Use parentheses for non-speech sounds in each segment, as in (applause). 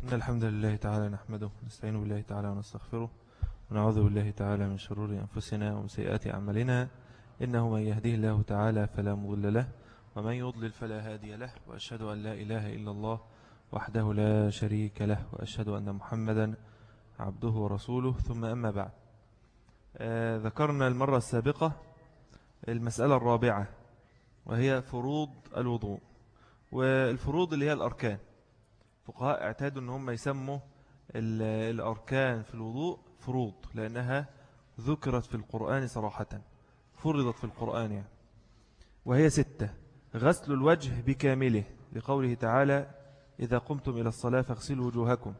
إن الحمد لله تعالى نحمده ونستعين بالله تعالى ونستغفره ونعوذ بالله تعالى من شرور أنفسنا ومن سيئات أعمالنا. إنه من يهديه الله تعالى فلا مضل له ومن يضلل فلا هادي له وأشهد أن لا إله إلا الله وحده لا شريك له وأشهد أن محمدا عبده ورسوله. ثم أما بعد آه ذكرنا المرة السابقة المسألة الرابعة وهي فروض الوضوء. والفروض اللي هي الأركان. فقهاء اعتادوا أن هم يسموا الأركان في الوضوء فروض لأنها ذكرت في القرآن صراحة فرضت في القرآن يعني. وهي ستة غسل الوجه بكامله لقوله تعالى إذا قمتم إلى الصلاة فاغسلوا وجوهكم.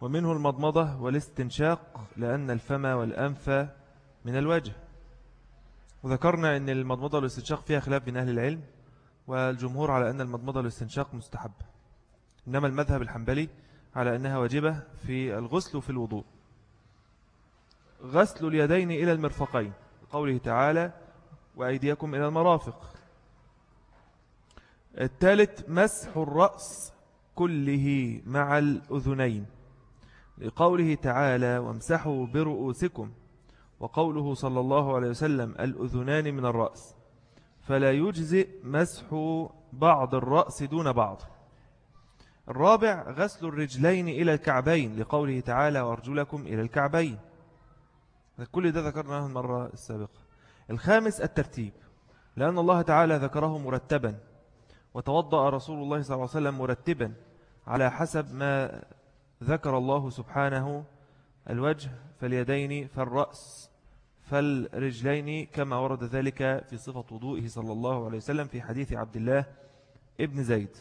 ومنه المضمضة والاستنشاق لأن الفم والأنف من الوجه. وذكرنا أن المضمضة والاستنشاق فيها خلاف بين أهل العلم والجمهور على أن المضمضة والاستنشاق مستحب إنما المذهب الحنبلي على أنها واجبة في الغسل وفي الوضوء. غسل اليدين إلى المرفقين قوله تعالى وأيديكم إلى المرافق. الثالث مسح الرأس كله مع الأذنين لقوله تعالى وامسحوا برؤوسكم. وقوله صلى الله عليه وسلم الأذنان من الرأس. فلا يجزئ مسح بعض الرأس دون بعض. الرابع غسل الرجلين إلى الكعبين لقوله تعالى وارجلكم إلى الكعبين. كل ده ذكرناه المرة السابقة. الخامس الترتيب. لأن الله تعالى ذكره مرتبا وتوضأ رسول الله صلى الله عليه وسلم مرتبا على حسب ما ذكر الله سبحانه الوجه فاليدين فالرأس فالرجلين كما ورد ذلك في صفة وضوئه صلى الله عليه وسلم في حديث عبد الله ابن زيد.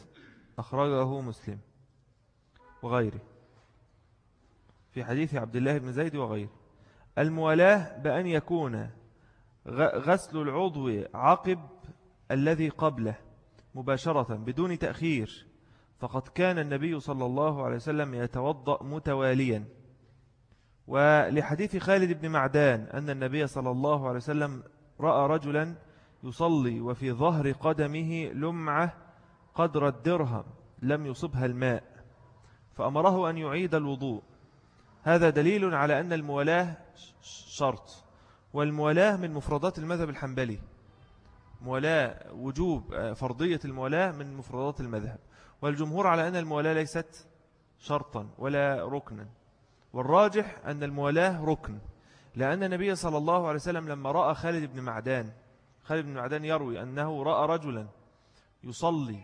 أخرجه مسلم وغيره. في حديث عبد الله بن زيد وغيره. الموالاة بأن يكون غسل العضو عقب الذي قبله مباشرة بدون تأخير فقد كان النبي صلى الله عليه وسلم يتوضأ متواليا. ولحديث خالد بن معدان أن النبي صلى الله عليه وسلم رأى رجلا يصلي وفي ظهر قدمه لمعة قدر الدرهم لم يصبها الماء فأمره أن يعيد الوضوء. هذا دليل على أن المولاة شرط والمولاة من مفردات المذهب الحنبلي. مولاة وجوب فرضية المولاة من مفردات المذهب. والجمهور على أن المولاة ليست شرطا ولا ركنا. والراجح أن المولاة ركن لأن النبي صلى الله عليه وسلم لما رأى خالد بن معدان خالد بن معدان يروي أنه رأى رجلا يصلي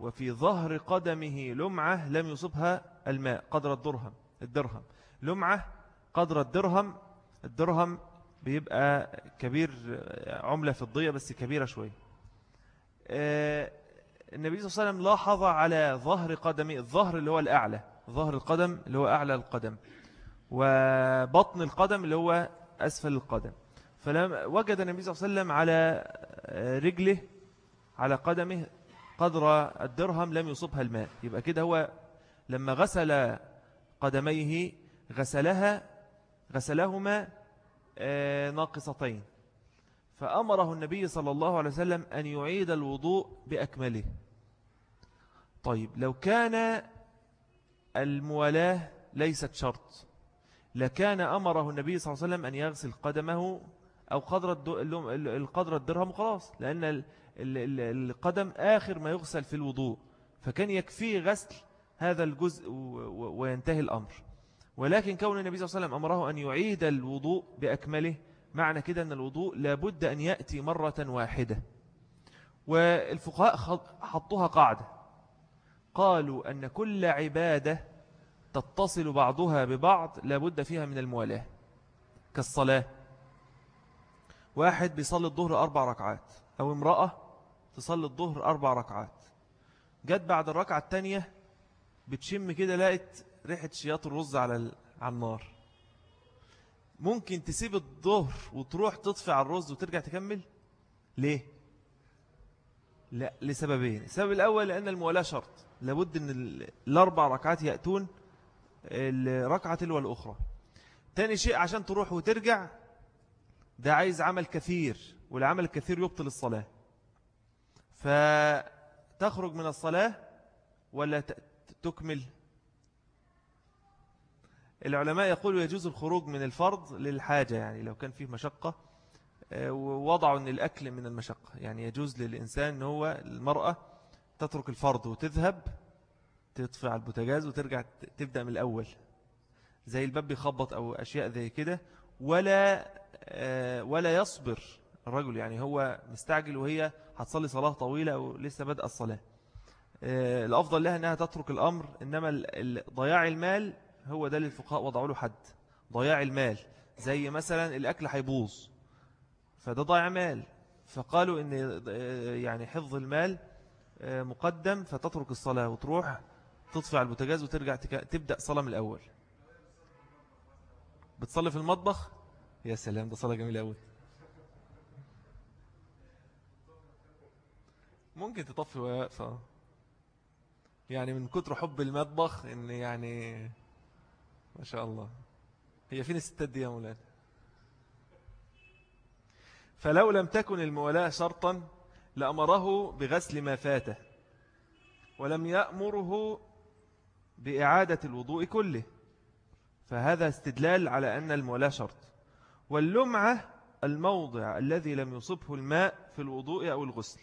وفي ظهر قدمه لمعة لم يصبها الماء قدر الدرهم الدرهم. لمعة قدر الدرهم الدرهم بيبقى كبير عملة فضية بس كبيرة شوية. آه، النبي صلى الله عليه وسلم لاحظ على ظهر قدمه الظهر اللي هو الأعلى ظهر القدم اللي هو أعلى القدم وبطن القدم اللي هو أسفل القدم. فلما وجد النبي صلى الله عليه وسلم على رجله على قدمه قدر الدرهم لم يصبها الماء يبقى كده هو لما غسل قدميه غسلها غسلهما آه، ناقصتين. فأمره النبي صلى الله عليه وسلم أن يعيد الوضوء بأكمله. طيب لو كان الموالاة ليست شرط لكان أمره النبي صلى الله عليه وسلم أن يغسل قدمه أو قدر الدرهم خلاص لأن القدم آخر ما يغسل في الوضوء. فكان يكفيه غسل هذا الجزء وينتهي الأمر. ولكن كون النبي صلى الله عليه وسلم أمره أن يعيد الوضوء بأكمله معنى كده أن الوضوء لابد أن يأتي مرة واحدة. والفقهاء حطوها قاعدة. قالوا أن كل عبادة تتصل بعضها ببعض لابد فيها من الموالاة. كالصلاة. واحد بيصلي الظهر أربع ركعات. أو امرأة تصلي الظهر أربع ركعات. جت بعد الركعة التانية بتشم كده لقت ريحة شياط الرز على على النار. ممكن تسيب الظهر وتروح تطفي على الرز وترجع تكمل؟ ليه؟ لا لسببين. السبب الأول لأن الموالاة شرط. لابد أن الأربع ركعات يأتون الركعة تلو الأخرى. تاني شيء عشان تروح وترجع ده عايز عمل كثير والعمل الكثير يبطل الصلاة. فتخرج من الصلاة ولا تكمل؟ العلماء يقولوا يجوز الخروج من الفرض للحاجة يعني لو كان فيه مشقة آه، ووضعوا أن الأكل من المشقة. يعني يجوز للإنسان أن هو المرأة تترك الفرض وتذهب تطفي على وترجع تبدأ من الأول. زي الباب بيخبط أو أشياء زي كده ولا آه، ولا يصبر الرجل يعني هو مستعجل وهي هتصلي صلاة طويلة أو لسه بدأ الصلاة. آه، الأفضل لها أنها تترك الأمر إنما ضياع المال هو ده للفقهاء وضعوا له حد. ضياع المال زي مثلا الأكل هيبوظ فده ضيع مال. فقالوا إن آه، يعني حفظ المال مقدم فتترك الصلاة وتروح تطفي على البوتاجاز وترجع تبدأ صلاة من الأول. بتصلي في المطبخ؟ يا سلام ده صلاة جميلة أوي. ممكن تطفي واقفة يعني من كتر حب المطبخ إن يعني ما شاء الله. هي فين الستات دي يا مولانا فلو لم تكن المولاة شرطا لأمره بغسل ما فاته ولم يأمره بإعادة الوضوء كله. فهذا استدلال على أن المولاة شرط. واللمعة الموضع الذي لم يصبه الماء في الوضوء أو الغسل.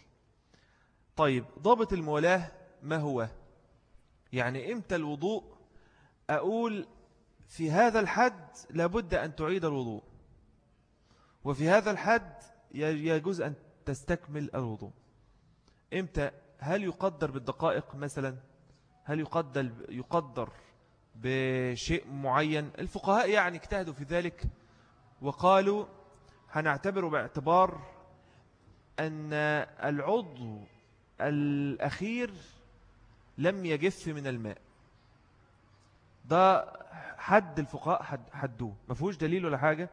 طيب ضابط المولاة ما هو؟ يعني إمتى الوضوء؟ أقول في هذا الحد لابد أن تعيد الوضوء وفي هذا الحد يجوز أن تستكمل الوضوء. إمتى؟ هل يقدر بالدقائق مثلا؟ هل يقدر, يقدر بشيء معين؟ الفقهاء يعني اجتهدوا في ذلك وقالوا هنعتبره باعتبار أن العضو الأخير لم يجف من الماء. ده حد الفقهاء حد حدوه. ما فيهوش دليل ولا حاجة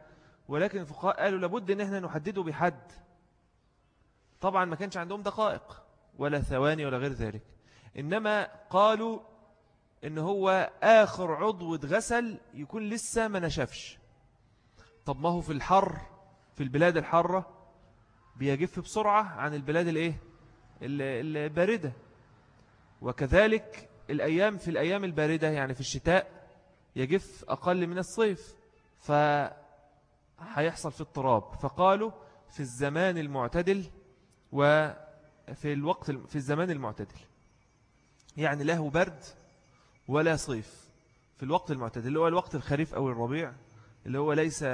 ولكن الفقهاء قالوا لابد إن إحنا نحدده بحد. طبعا ما كانش عندهم دقائق ولا ثواني ولا غير ذلك. إنما قالوا إن هو آخر عضو اتغسل يكون لسه ما نشفش. طب ما هو في الحر في البلاد الحارة بيجف بسرعة عن البلاد الإيه؟ الباردة. وكذلك الأيام في الأيام الباردة يعني في الشتاء يجف أقل من الصيف فهيحصل في اضطراب فقالوا في الزمان المعتدل وفي الوقت في الزمان المعتدل. يعني له برد ولا صيف. في الوقت المعتدل اللي هو الوقت الخريف أو الربيع اللي هو ليس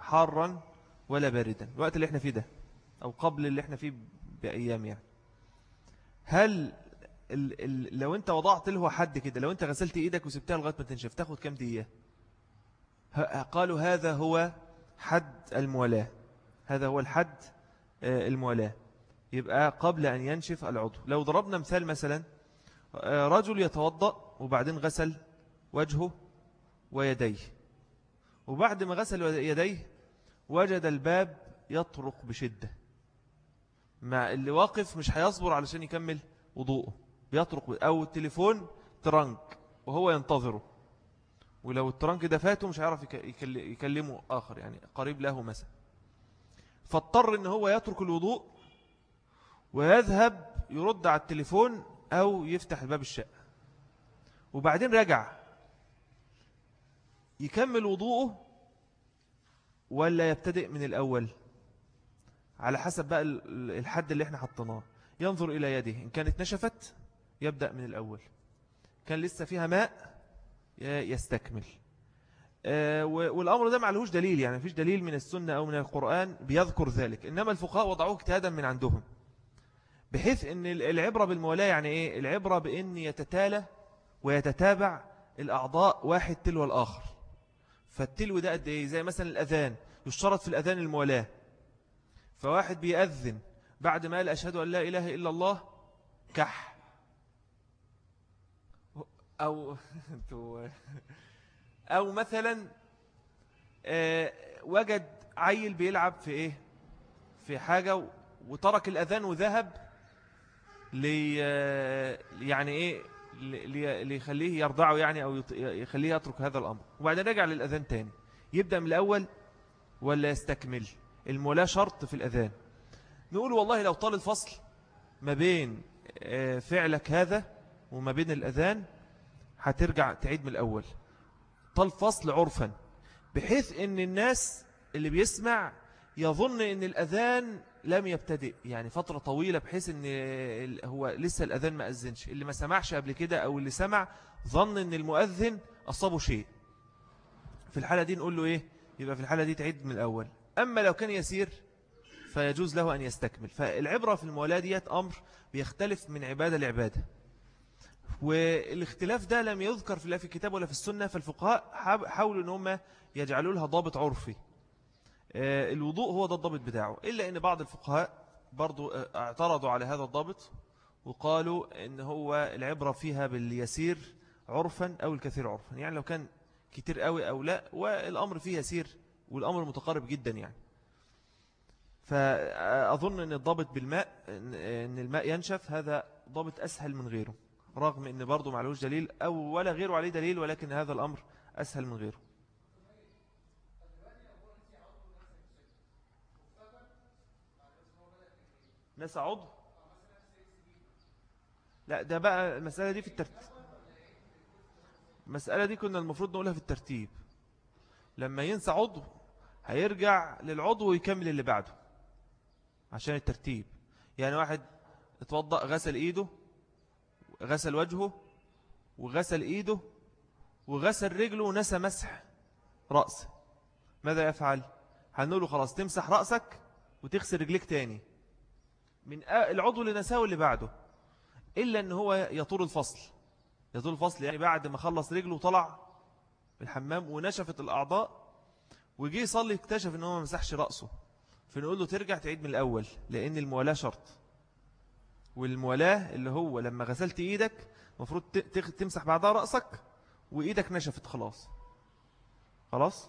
حارا ولا باردا. الوقت اللي إحنا فيه ده أو قبل اللي إحنا فيه بأيام يعني. هل ال ال لو انت وضعت له حد كده لو انت غسلت إيدك وسبتها لغاية ما تنشف تاخد كم دقيقة؟ قالوا هذا هو حد المولاة هذا هو الحد آه، المولاة يبقى قبل أن ينشف العضو. لو ضربنا مثال مثلا آه، رجل يتوضأ وبعدين غسل وجهه ويديه. وبعد ما غسل يديه وجد الباب يطرق بشدة. مع اللي واقف مش هيصبر علشان يكمل وضوءه. بيطرق أو التليفون ترنك وهو ينتظره. ولو الترنك ده فاته مش هيعرف يكلمه آخر يعني قريب له مثلا. فاضطر إن هو يترك الوضوء ويذهب يرد على التليفون أو يفتح باب الشقة. وبعدين رجع. يكمل وضوءه ولا يبتدئ من الأول؟ على حسب بقى الحد اللي إحنا حطناه ينظر إلى يده. إن كانت نشفت يبدأ من الأول. كان لسه فيها ماء يستكمل. آه، والأمر ده معلهوش دليل يعني فيش دليل من السنة أو من القرآن بيذكر ذلك. إنما الفقهاء وضعوه اجتهادا من عندهم. بحيث إن العبرة بالمولاة يعني إيه؟ العبرة بإن يتتالى ويتتابع الأعضاء واحد تلو الآخر. فالتلو ده قد إيه؟ زي مثلا الأذان. يشترط في الأذان المولاة فواحد بيأذن بعد ما قال أشهد أن لا إله إلا الله كح. أو (laughs) أو مثلا آه، وجد عيل بيلعب في إيه؟ في حاجة وترك الأذان وذهب لي يعني إيه؟ ليخليه يرضعه يعني أو يخليه يترك هذا الأمر. وبعدين رجع للأذان تاني. يبدأ من الأول ولا يستكمل؟ المولاة شرط في الأذان. نقول والله لو طال الفصل ما بين آه، فعلك هذا وما بين الأذان هترجع تعيد من الأول. إبطال فصل عرفا بحيث أن الناس اللي بيسمع يظن أن الأذان لم يبتدئ. يعني فترة طويلة بحيث أن هو لسه الأذان ما أذنش. اللي ما سمعش قبل كده أو اللي سمع ظن أن المؤذن أصابه شيء. في الحالة دي نقول له إيه؟ يبقى في الحالة دي تعيد من الأول. أما لو كان يسير فيجوز له أن يستكمل. فالعبرة في المولاة ديت أمر بيختلف من عبادة لعبادة. والاختلاف ده لم يذكر في لا في الكتاب ولا في السنة فالفقهاء حاولوا أن هم يجعلوا لها ضابط عرفي. آه، الوضوء هو ده الضابط بتاعه. إلا أن بعض الفقهاء برضو آه، اعترضوا على هذا الضابط وقالوا أن هو العبرة فيها باليسير عرفا أو الكثير عرفا. يعني لو كان كتير قوي أو لا والأمر فيه يسير والأمر متقارب جدا يعني. فأظن أن الضابط بالماء أن الماء ينشف هذا ضابط أسهل من غيره رغم أن برضه معلوش دليل أو ولا غيره عليه دليل ولكن هذا الأمر أسهل من غيره. نسى عضو لا ده بقى المسألة دي في الترتيب المسألة دي كنا المفروض نقولها في الترتيب. لما ينسى عضو هيرجع للعضو ويكمل اللي بعده. عشان الترتيب. يعني واحد اتوضأ غسل إيده غسل وجهه وغسل إيده وغسل رجله ونسى مسح رأسه ماذا يفعل؟ هنقوله خلاص تمسح رأسك وتغسل رجليك تاني. من العضو اللي نساه اللي بعده. إلا أن هو يطول الفصل. يطول الفصل يعني بعد ما خلص رجله وطلع الحمام ونشفت الأعضاء وجي يصلي اكتشف أنه ما مسحش رأسه. فنقول له ترجع تعيد من الأول لأن الموالاة شرط. والموالاة اللي هو لما غسلت إيدك مفروض تمسح بعدها رأسك وإيدك نشفت خلاص. خلاص؟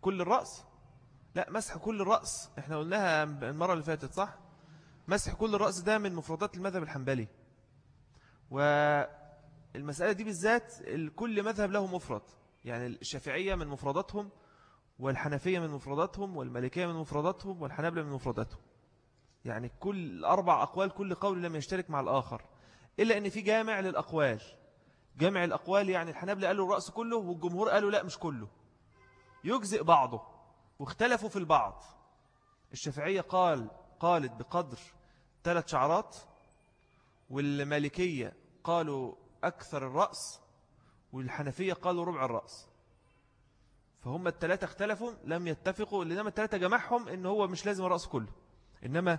كل الرأس؟ لا مسح كل الرأس. إحنا قلناها المرة اللي فاتت صح؟ مسح كل الرأس ده من مفردات المذهب الحنبلي. والمسألة دي بالذات كل مذهب له مفرد. يعني الشافعية من مفرداتهم والحنفية من مفرداتهم والمالكية من مفرداتهم والحنابلة من مفرداتهم. يعني كل أربع أقوال كل قول لم يشترك مع الآخر. إلا أن في جامع للأقوال. جامع الأقوال يعني الحنابلة قالوا الرأس كله والجمهور قالوا لا مش كله. يجزئ بعضه. واختلفوا في البعض. الشافعية قال قالت بقدر ثلاث شعرات والمالكية قالوا أكثر الرأس والحنفية قالوا ربع الرأس. فهم الثلاثة اختلفوا لم يتفقوا لأنما الثلاثة جمعهم إن هو مش لازم الرأس كله. إنما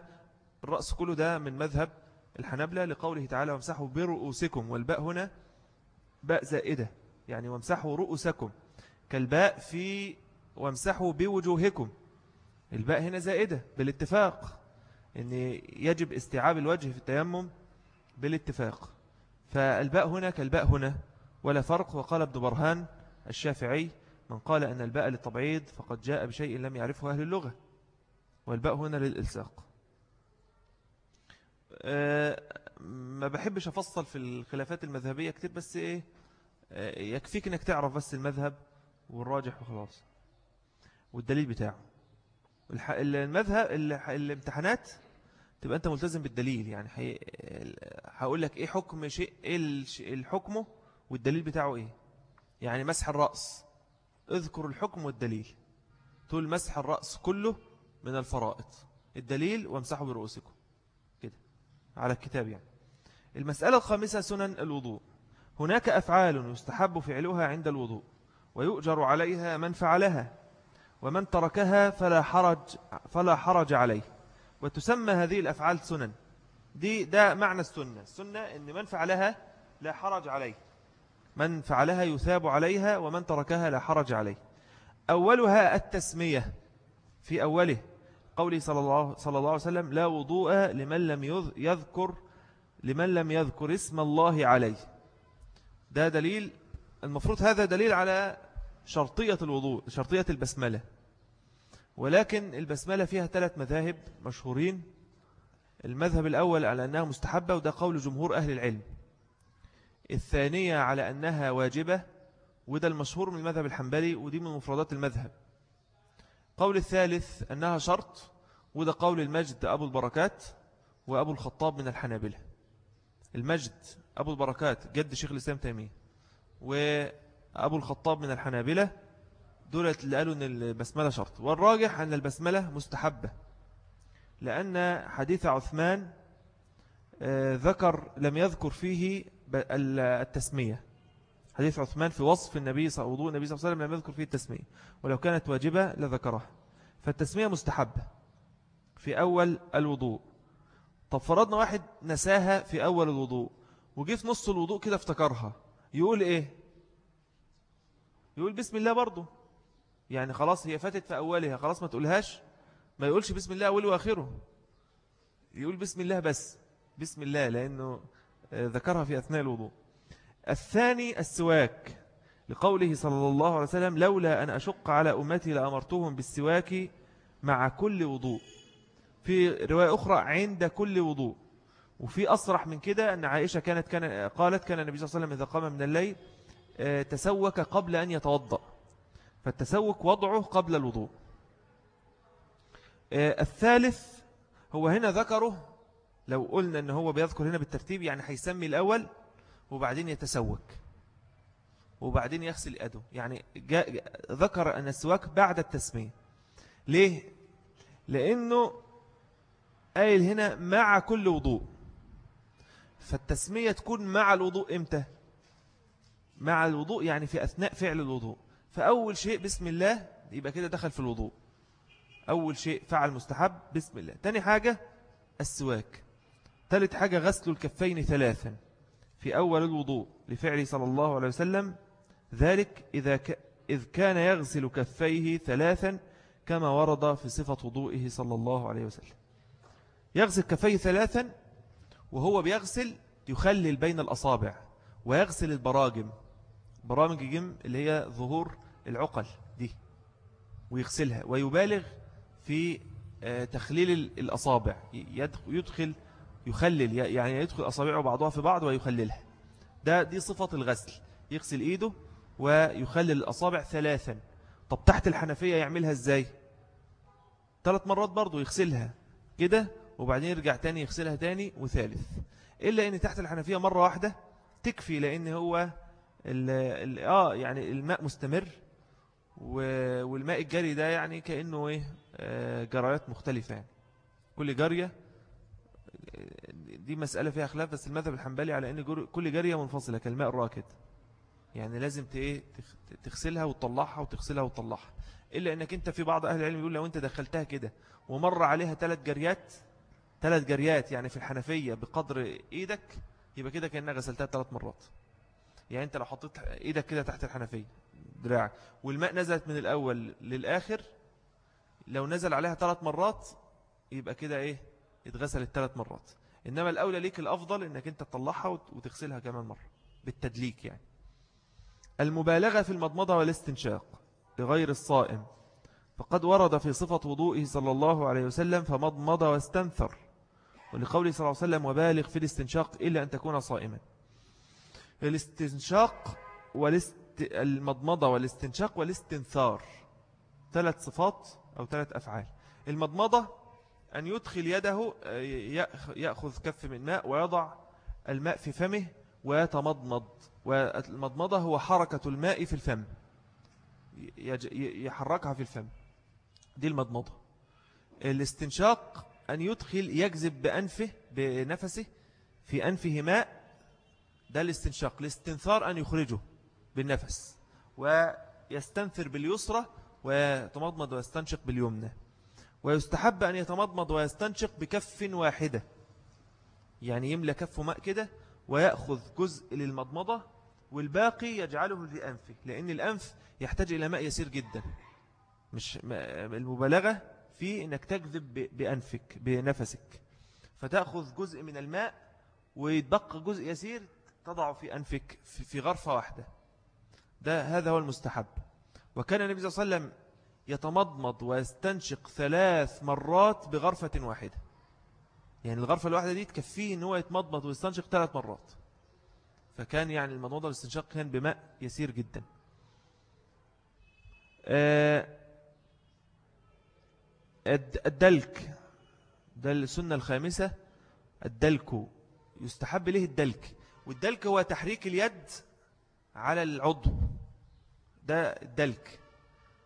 الرأس كله ده من مذهب الحنبلة لقوله تعالى وامسحوا برؤوسكم. والباء هنا باء زائدة يعني وامسحوا رؤوسكم. كالباء في وامسحوا بوجوهكم. الباء هنا زائدة بالاتفاق إن يجب استيعاب الوجه في التيمم بالاتفاق. فالباء هنا كالباء هنا ولا فرق. وقال ابن برهان الشافعي من قال أن الباء للتبعيض فقد جاء بشيء لم يعرفه أهل اللغة والباء هنا للإلساق. أه ما بحبش أفصل في الخلافات المذهبية كتير بس إيه أه يكفيك أنك تعرف بس المذهب والراجح وخلاص والدليل بتاعه. المذهب الامتحانات تبقى أنت ملتزم بالدليل. يعني هقول لك إيه حكم شيء إيه الحكمه والدليل بتاعه إيه. يعني مسح الرأس. اذكر الحكم والدليل. تقول مسح الرأس كله من الفرائض. الدليل وامسحوا برؤوسكم. كده. على الكتاب يعني. المسألة الخامسة سنن الوضوء. هناك أفعال يستحب فعلها عند الوضوء ويؤجر عليها من فعلها ومن تركها فلا حرج, فلا حرج عليه. وتسمى هذه الأفعال سنن. دي ده معنى السنة. السنة إن من فعلها لا حرج عليه. من فعلها يثاب عليها ومن تركها لا حرج عليه. أولها التسمية في أوله قوله صلى الله, صلى الله عليه وسلم لا وضوء لمن لم يذكر لمن لم يذكر اسم الله عليه. ده دليل المفروض هذا دليل على شرطية الوضوء شرطية البسملة. ولكن البسملة فيها ثلاث مذاهب مشهورين. المذهب الأول على أنها مستحبة وده قول جمهور أهل العلم. الثانية على أنها واجبة وده المشهور من المذهب الحنبلي ودي من مفردات المذهب. قول الثالث أنها شرط وده قول المجد أبو البركات وأبو الخطاب من الحنابلة. المجد أبو البركات جد شيخ الإسلام تيمية وأبو الخطاب من الحنابلة دولة اللي قالوا أن البسملة شرط والراجح أن البسملة مستحبة لأن حديث عثمان آه، ذكر لم يذكر فيه التسمية. حديث عثمان في وصف النبي صلى النبي صلى الله عليه وسلم لم يذكر فيه التسمية ولو كانت واجبة لذكرها. فالتسمية مستحبة في أول الوضوء. طب فرضنا واحد نساها في أول الوضوء وجي في نص الوضوء كده افتكرها يقول إيه؟ يقول بسم الله برضه. يعني خلاص هي فاتت في أولها خلاص ما تقولهاش. ما يقولش بسم الله أوله وآخره. يقول بسم الله بس بسم الله لأنه ذكرها في أثناء الوضوء. الثاني السواك لقوله صلى الله عليه وسلم لولا أن أشق على أمتي لأمرتهم بالسواك مع كل وضوء. في رواية أخرى عند كل وضوء. وفي أصرح من كده أن عائشة كانت كان قالت كان النبي صلى الله عليه وسلم إذا قام من الليل آه، تسوك قبل أن يتوضأ. فالتسوك وضعه قبل الوضوء. آه، الثالث هو هنا ذكره لو قلنا أنه هو بيذكر هنا بالترتيب يعني هيسمي الأول وبعدين يتسوك وبعدين يغسل يده. يعني ذكر أن السواك بعد التسمية. ليه؟ لأنه قايل هنا مع كل وضوء. فالتسمية تكون مع الوضوء إمتى؟ مع الوضوء يعني في أثناء فعل الوضوء. فأول شيء بسم الله يبقى كده دخل في الوضوء. أول شيء فعل مستحب بسم الله. تاني حاجة السواك. ثالث حاجة غسل الكفين ثلاثا. في أول الوضوء لفعل صلى الله عليه وسلم ذلك إذا ك... إذ كان يغسل كفيه ثلاثا كما ورد في صفة وضوئه صلى الله عليه وسلم. يغسل كفيه ثلاثا وهو بيغسل يخلل بين الأصابع ويغسل البراجم. برامج الجم اللي هي ظهور العقل دي ويغسلها ويبالغ في آه، تخليل الأصابع. يدخل يخلل يعني يدخل أصابعه بعضها في بعض ويخللها. ده دي صفة الغسل. يغسل إيده ويخلل الأصابع ثلاثا. طب تحت الحنفية يعملها إزاي؟ ثلاث مرات برضو يغسلها كده وبعدين يرجع تاني يغسلها تاني وثالث. إلا أن تحت الحنفية مرة واحدة تكفي لأن هو ال ال آه يعني الماء مستمر والماء الجري ده يعني كأنه إيه آه، جريات مختلفة يعني. كل جارية دي مسألة فيها خلاف بس المذهب الحنبلي على أن كل جارية منفصلة كالماء الراكد. يعني لازم إيه، تغسلها وتطلعها وتغسلها وتطلعها. إلا أنك أنت في بعض أهل العلم يقول لو أنت دخلتها كده ومر عليها ثلاث جريات ثلاث جريات يعني في الحنفية بقدر إيدك يبقى كده كأنها غسلتها ثلاث مرات. يعني أنت لو حطيت إيدك كده تحت الحنفية. دراعك والماء نزلت من الأول للآخر. لو نزل عليها ثلاث مرات يبقى كده إيه؟ اتغسلت ثلاث مرات. إنما الأولى ليك الأفضل إنك أنت تطلعها وتغسلها كمان مرة. بالتدليك يعني. المبالغة في المضمضة والاستنشاق لغير الصائم فقد ورد في صفة وضوئه صلى الله عليه وسلم فمضمض واستنثر. ولقوله صلى الله عليه وسلم وبالغ في الاستنشاق إلا أن تكون صائما. الاستنشاق والاست... المضمضة والاستنشاق والاستنثار. ثلاث صفات أو ثلاث أفعال. المضمضة أن يدخل يده يأخذ كف من ماء ويضع الماء في فمه ويتمضمض. والمضمضة هو حركة الماء في الفم. يحركها في الفم. دي المضمضة. الاستنشاق أن يدخل يجذب بأنفه بنفسه في أنفه ماء. ده الاستنشاق. الاستنثار أن يخرجه. بالنفس ويستنثر باليسرى ويتمضمض ويستنشق باليمنى ويستحب أن يتمضمض ويستنشق بكف واحدة. يعني يملى كف ماء كده ويأخذ جزء للمضمضة والباقي يجعله في أنفه لأن الأنف يحتاج إلى ماء يسير جدا. مش المبالغة في أنك تكذب بأنفك بنفسك. فتأخذ جزء من الماء ويتبقى جزء يسير تضع في أنفك في غرفة واحدة. ده هذا هو المستحب. وكان النبي صلى الله عليه وسلم يتمضمض ويستنشق ثلاث مرات بغرفة واحدة. يعني الغرفة الواحدة دي تكفيه إن هو يتمضمض ويستنشق ثلاث مرات. فكان يعني المضمضة والاستنشاق كان بماء يسير جدا. آه، الدلك ده السنة الخامسة. الدلك يستحب له الدلك. والدلك هو تحريك اليد على العضو. ده الدلك.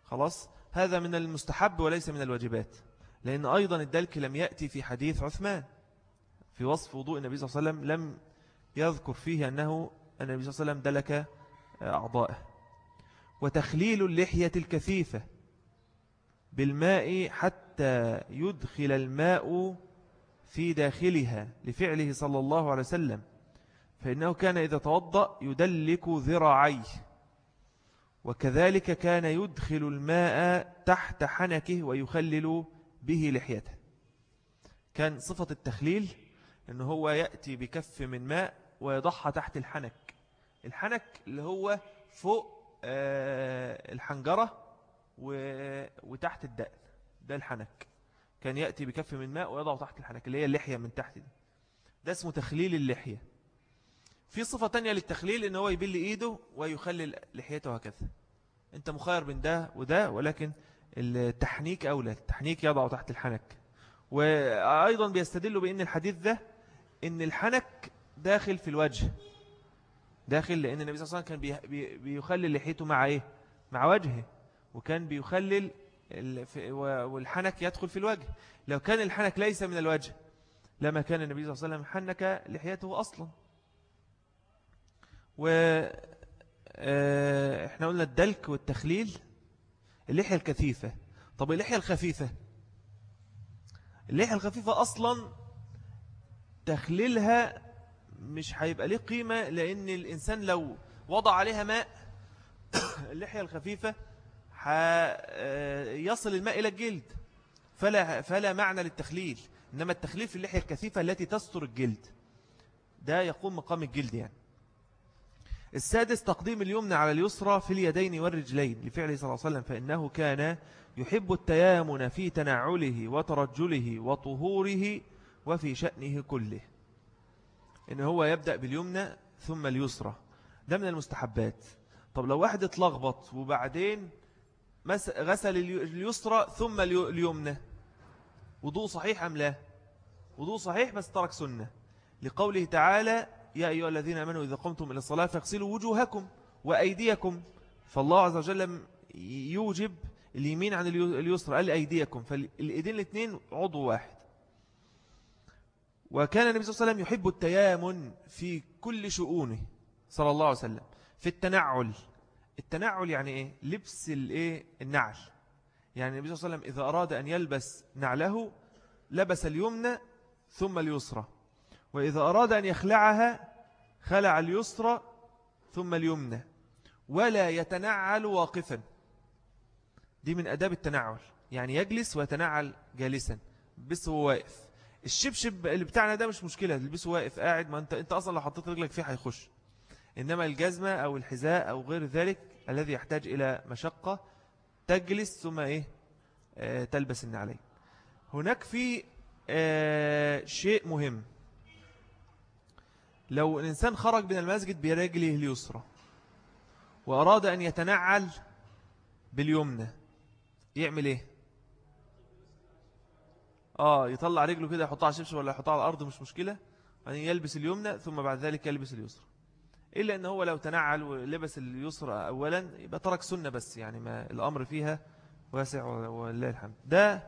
خلاص؟ هذا من المستحب وليس من الواجبات. لأن أيضا الدلك لم يأتي في حديث عثمان. في وصف وضوء النبي صلى الله عليه وسلم لم يذكر فيه أنه النبي صلى الله عليه وسلم دلك أعضائه وتخليل اللحية الكثيفة بالماء حتى يدخل الماء في داخلها لفعله صلى الله عليه وسلم فإنه كان إذا توضأ يدلك ذراعيه. وكذلك كان يدخل الماء تحت حنكه ويخلل به لحيته. كان صفة التخليل أنه هو يأتي بكف من ماء ويضعها تحت الحنك. الحنك اللي هو فوق آه، الحنجرة وتحت الدقن. ده الحنك. كان يأتي بكف من ماء ويضعه تحت الحنك اللي هي اللحية من تحت دي. ده اسمه تخليل اللحية. في صفة تانية للتخليل إن هو يبل إيده ويخلل لحيته هكذا. أنت مخير بين ده وده ولكن التحنيك أولى. التحنيك يضعه تحت الحنك. وأيضا بيستدلوا بأن الحديث ده أن الحنك داخل في الوجه. داخل لأن النبي صلى الله عليه وسلم كان بيخلل لحيته مع إيه؟ مع وجهه. وكان بيخلل والحنك يدخل في الوجه. لو كان الحنك ليس من الوجه لما كان النبي صلى الله عليه وسلم حنك لحيته أصلا. وإحنا آه، قلنا الدلك والتخليل اللحية الكثيفة. طب اللحية الخفيفة؟ اللحية الخفيفة أصلا تخليلها مش هيبقى ليه قيمة لأن الإنسان لو وضع عليها ماء (coughs) اللحية الخفيفة يصل الماء إلى الجلد. فلا, فلا معنى للتخليل. إنما التخليل في اللحية الكثيفة التي تستر الجلد. ده يقوم مقام الجلد يعني. السادس تقديم اليمنى على اليسرى في اليدين والرجلين لفعله صلى الله عليه وسلم فإنه كان يحب التيامن في تنعله وترجله وطهوره وفي شأنه كله. إن هو يبدأ باليمنى ثم اليسرى. ده من المستحبات. طب لو واحد اتلخبط وبعدين غسل اليسرى ثم اليمنى وضوء صحيح أم لا؟ وضوء صحيح بس ترك سنة. لقوله تعالى يا أيها الذين أمنوا إذا قمتم إلى الصلاة فاغسلوا وجوهكم وأيديكم. فالله عز وجل يوجب اليمين عن اليسرى قال أيديكم. فالإيدين الاثنين عضو واحد. وكان النبي صلى الله عليه وسلم يحب التيامن في كل شؤونه صلى الله عليه وسلم. في التنعل. التنعل يعني إيه؟ لبس الإيه؟ النعل. يعني النبي صلى الله عليه وسلم إذا أراد أن يلبس نعله لبس اليمنى ثم اليسرى. وإذا أراد أن يخلعها خلع اليسرى ثم اليمنى ولا يتنعل واقفا. دي من أداب التنعل يعني يجلس ويتنعل جالسا بس هو واقف. الشبشب اللي بتاعنا ده مش مشكلة تلبسه واقف قاعد ما أنت, أنت أصلا لو حطيت رجلك فيه هيخش. إنما الجزمة أو الحذاء أو غير ذلك الذي يحتاج إلى مشقة تجلس ثم إيه؟ آه تلبس النعلين. هناك في آه شيء مهم. لو الإنسان خرج من المسجد برجله اليسرى وأراد أن يتنعل باليمنى يعمل إيه؟ آه يطلع رجله كده يحطها على الشبشب ولا يحطها على الأرض مش مشكلة. يعني يلبس اليمنى ثم بعد ذلك يلبس اليسرى. إلا أنه هو لو تنعل ولبس اليسرى أولا يبقى ترك سنة بس يعني ما الأمر فيها واسع ولله الحمد. ده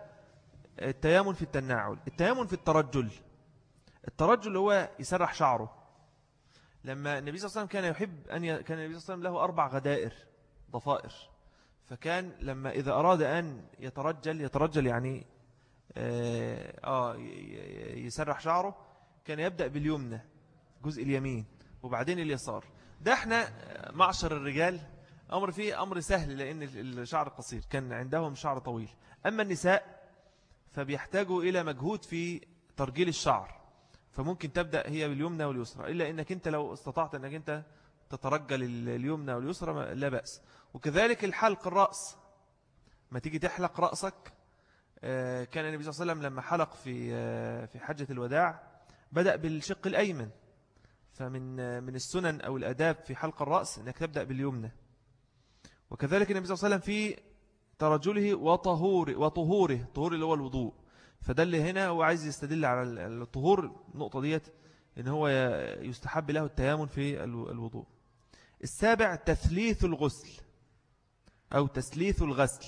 التيامن في التنعل. التيامن في الترجل. الترجل هو يسرح شعره. لما النبي صلى الله عليه وسلم كان يحب أن ي... كان النبي صلى الله عليه وسلم له أربع غدائر ضفائر فكان لما إذا أراد أن يترجل يترجل يعني آه, آه يسرح شعره كان يبدأ باليمنى جزء اليمين وبعدين اليسار. ده إحنا معشر الرجال أمر فيه أمر سهل لأن الشعر قصير كان عندهم شعر طويل. أما النساء فبيحتاجوا إلى مجهود في ترجيل الشعر. فممكن تبدأ هي باليمنى واليسرى إلا أنك أنت لو استطعت أنك أنت تترجل اليمنى واليسرى لا بأس. وكذلك الحلق الرأس. ما تيجي تحلق رأسك آه، كان النبي صلى الله عليه وسلم لما حلق في آه، في حجة الوداع بدأ بالشق الأيمن. فمن آه، من السنن أو الأداب في حلق الرأس أنك تبدأ باليمنى. وكذلك النبي صلى الله عليه وسلم في ترجله وطهوره وطهوره طهور اللي هو الوضوء. فده اللي هنا هو عايز يستدل على الطهور النقطة ديت إن هو يستحب له التيامن في الوضوء. السابع تثليث الغسل أو تسليث الغسل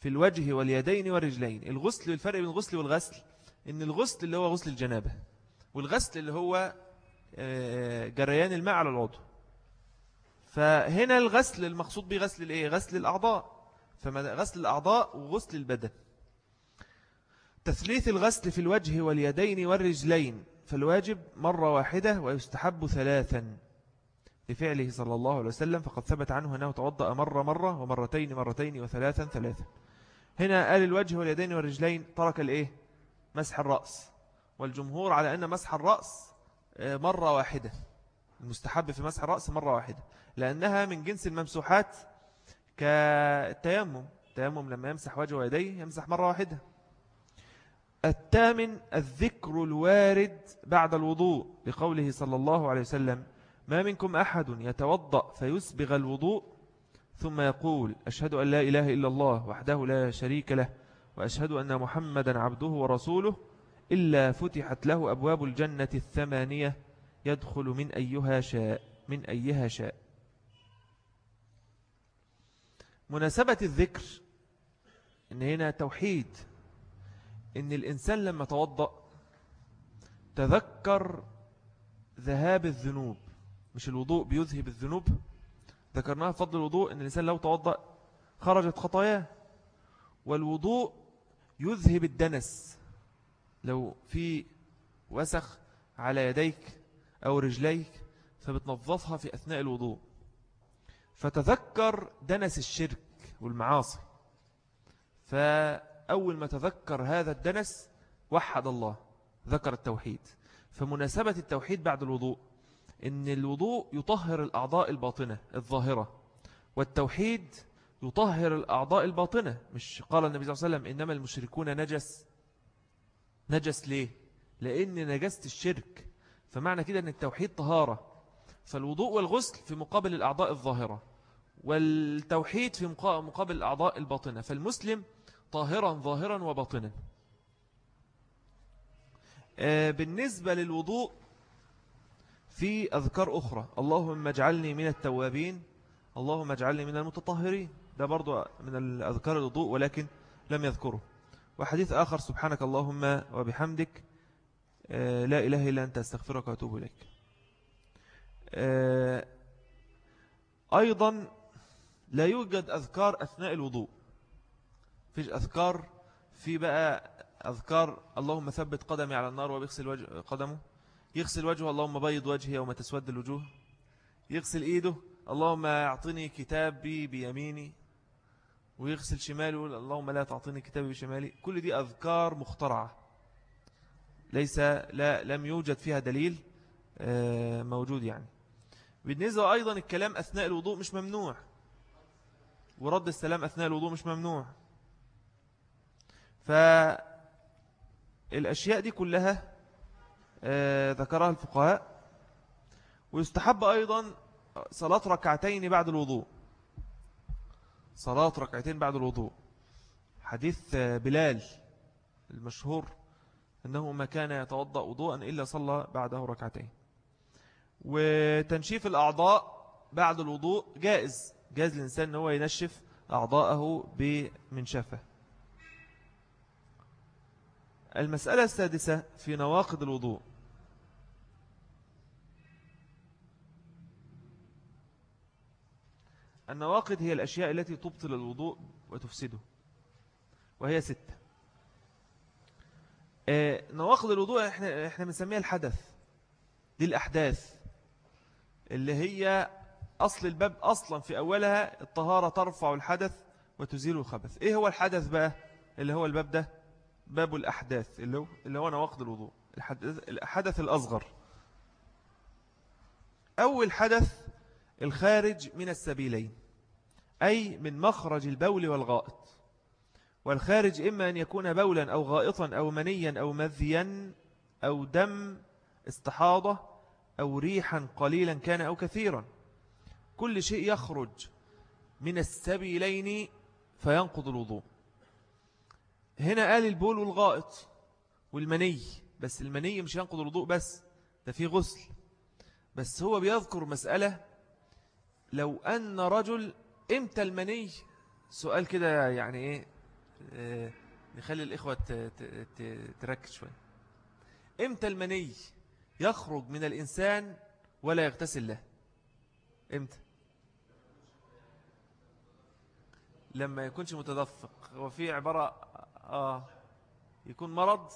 في الوجه واليدين والرجلين. الغسل الفرق بين الغسل والغسل إن الغسل اللي هو غسل الجنابة والغسل اللي هو آه، جريان الماء على العضو. فهنا الغسل المقصود به غسل الإيه؟ غسل الأعضاء. فغسل الأعضاء وغسل البدن. تثليث الغسل في الوجه واليدين والرجلين فالواجب مرة واحدة ويستحب ثلاثا. لفعله صلى الله عليه وسلم فقد ثبت عنه أنه توضأ مرة مرة ومرتين مرتين وثلاثا ثلاثا. هنا قال الوجه واليدين والرجلين ترك الإيه؟ مسح الرأس. والجمهور على أن مسح الرأس آه، مرة واحدة. المستحب في مسح الرأس مرة واحدة. لأنها من جنس الممسوحات كالتيمم. التيمم لما يمسح وجهه ويديه يمسح مرة واحدة. الثامن الذكر الوارد بعد الوضوء لقوله صلى الله عليه وسلم ما منكم أحد يتوضأ فيسبغ الوضوء؟ ثم يقول أشهد أن لا إله إلا الله وحده لا شريك له وأشهد أن محمدا عبده ورسوله إلا فتحت له أبواب الجنة الثمانية يدخل من أيها شاء من أيها شاء. مناسبة الذكر إن هنا توحيد إن الإنسان لما توضأ تذكر ذهاب الذنوب. مش الوضوء بيذهب الذنوب. ذكرناها فضل الوضوء إن الإنسان لو توضأ خرجت خطاياه. والوضوء يذهب الدنس. لو في وسخ على يديك أو رجليك فبتنظفها في أثناء الوضوء. فتذكر دنس الشرك والمعاصي. فأول ما تذكر هذا الدنس وحد الله ذكر التوحيد. فمناسبة التوحيد بعد الوضوء إن الوضوء يطهر الأعضاء الباطنة الظاهرة والتوحيد يطهر الأعضاء الباطنة. مش قال النبي صلى الله عليه وسلم إنما المشركون نجس. نجس ليه؟ لأن نجست الشرك. فمعنى كده أن التوحيد طهارة. فالوضوء والغسل في مقابل الأعضاء الظاهرة والتوحيد في مقابل الأعضاء الباطنة. فالمسلم طاهرا ظاهرا وباطنا. آه، بالنسبة للوضوء في أذكار أخرى. اللهم اجعلني من التوابين اللهم اجعلني من المتطهرين. ده برضو من الأذكار الوضوء ولكن لم يذكره. وحديث آخر سبحانك اللهم وبحمدك آه، لا إله إلا أنت أستغفرك وأتوب إليك. آه، أيضا لا يوجد أذكار أثناء الوضوء. فيش أذكار في بقى أذكار اللهم ثبت قدمي على النار وبيغسل وجه قدمه. يغسل وجهه اللهم بيض وجهي يوم تسود الوجوه. يغسل إيده اللهم أعطني كتابي بيميني. ويغسل شماله اللهم لا تعطيني كتابي بشمالي. كل دي أذكار مخترعة. ليس لا لم يوجد فيها دليل آه، موجود يعني. بالنسبة أيضا الكلام أثناء الوضوء مش ممنوع. ورد السلام أثناء الوضوء مش ممنوع. فالأشياء دي كلها آه، ذكرها الفقهاء. ويستحب أيضا صلاة ركعتين بعد الوضوء. صلاة ركعتين بعد الوضوء. حديث بلال المشهور أنه ما كان يتوضأ وضوءا إلا صلى بعده ركعتين. وتنشيف الأعضاء بعد الوضوء جائز. جائز الإنسان أنه ينشف أعضاءه بمنشفة. المسألة السادسة في نواقض الوضوء. النواقض هي الأشياء التي تبطل الوضوء وتفسده وهي ستة. آه، نواقض الوضوء إحنا إحنا بنسميها الحدث. دي الأحداث اللي هي أصل الباب أصلا في أولها الطهارة ترفع الحدث وتزيل الخبث. إيه هو الحدث بقى؟ اللي هو الباب ده؟ باب الأحداث اللي هو, اللي هو نواقض الوضوء. الحدث, الحدث الأصغر. أول حدث الخارج من السبيلين أي من مخرج البول والغائط. والخارج إما أن يكون بولا أو غائطا أو منيا أو مذيا أو دم استحاضة أو ريحا قليلا كان أو كثيرا. كل شيء يخرج من السبيلين فينقض الوضوء. هنا قال البول والغائط والمني. بس المني مش ينقض الوضوء بس ده في غسل. بس هو بيذكر مسألة لو أن رجل إمتى المني؟ سؤال كده يعني آه، نخلي الإخوة تركز شوية. إمتى المني يخرج من الإنسان ولا يغتسل له؟ إمتى؟ لما يكونش متدفق. هو في عبارة آه. يكون مرض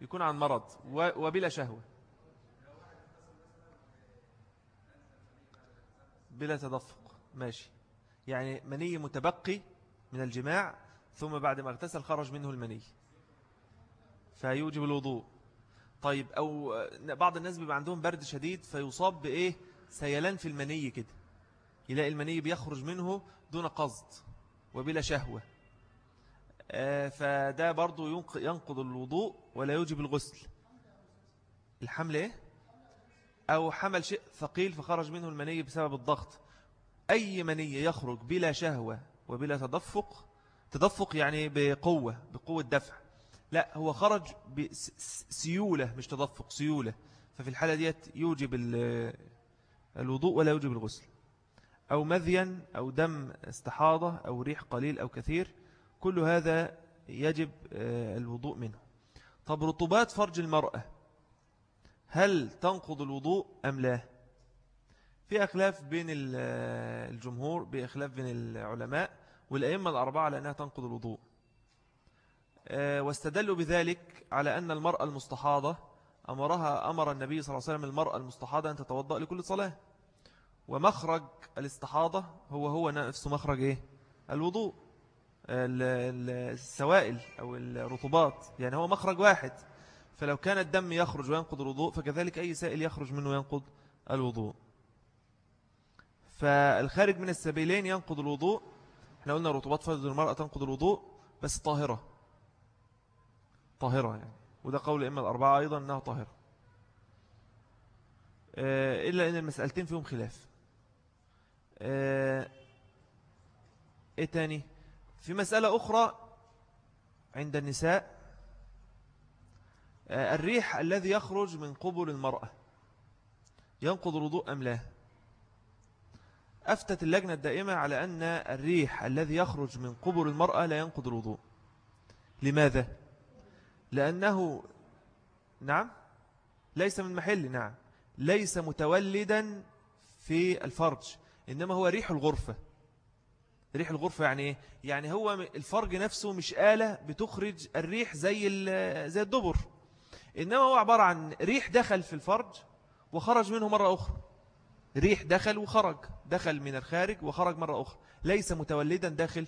يكون عن مرض وبلا شهوة. بلا تدفق. ماشي. يعني مني متبقي من الجماع ثم بعد ما اغتسل خرج منه المني. فيوجب الوضوء. طيب أو بعض الناس بيبقى عندهم برد شديد فيصاب بإيه؟ سيلان في المني كده. يلاقي المني بيخرج منه دون قصد وبلا شهوة. فده برضو ينقض الوضوء ولا يوجب الغسل. الحمل إيه؟ أو حمل شيء ثقيل فخرج منه المني بسبب الضغط. أي مني يخرج بلا شهوة وبلا تدفق تدفق يعني بقوة بقوة دفع. لا هو خرج بسيولة مش تدفق سيولة. ففي الحالة ديت يوجب الوضوء ولا يوجب الغسل. أو مذيا أو دم استحاضة أو ريح قليل أو كثير. كل هذا يجب آه، الوضوء منه. طب رطوبات فرج المرأة هل تنقض الوضوء أم لا؟ في أخلاف بين آه، الجمهور بأخلاف بين العلماء والأئمة الأربعة لأنها تنقض الوضوء. آه، واستدلوا بذلك على أن المرأة المستحاضة أمرها أمر النبي صلى الله عليه وسلم المرأة المستحاضة أن تتوضأ لكل صلاة. ومخرج الاستحاضة هو هو نفس مخرج إيه؟ الوضوء. السوائل أو الرطوبات. يعني هو مخرج واحد. فلو كان الدم يخرج وينقض الوضوء فكذلك أي سائل يخرج منه ينقض الوضوء. فالخارج من السبيلين ينقض الوضوء. إحنا قلنا رطوبات فرد المرأة تنقض الوضوء بس طاهرة. طاهرة يعني. وده قول إما الأربعة أيضا أنها طاهرة. آه، إلا أن المسألتين فيهم خلاف. آه، إيه تاني؟ في مسألة أخرى عند النساء آه، الريح الذي يخرج من قبل المرأة ينقض الوضوء أم لا؟ أفتت اللجنة الدائمة على أن الريح الذي يخرج من قبل المرأة لا ينقض الوضوء. لماذا؟ لأنه نعم؟ ليس من محل نعم. ليس متولدا في الفرج إنما هو ريح الغرفة. ريح الغرفة يعني إيه؟ يعني هو الفرج نفسه مش آلة بتخرج الريح زي زي الدبر. إنما هو عبارة عن ريح دخل في الفرج وخرج منه مرة أخرى. ريح دخل وخرج. دخل من الخارج وخرج مرة أخرى. ليس متولدا داخل